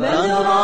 Ramadan.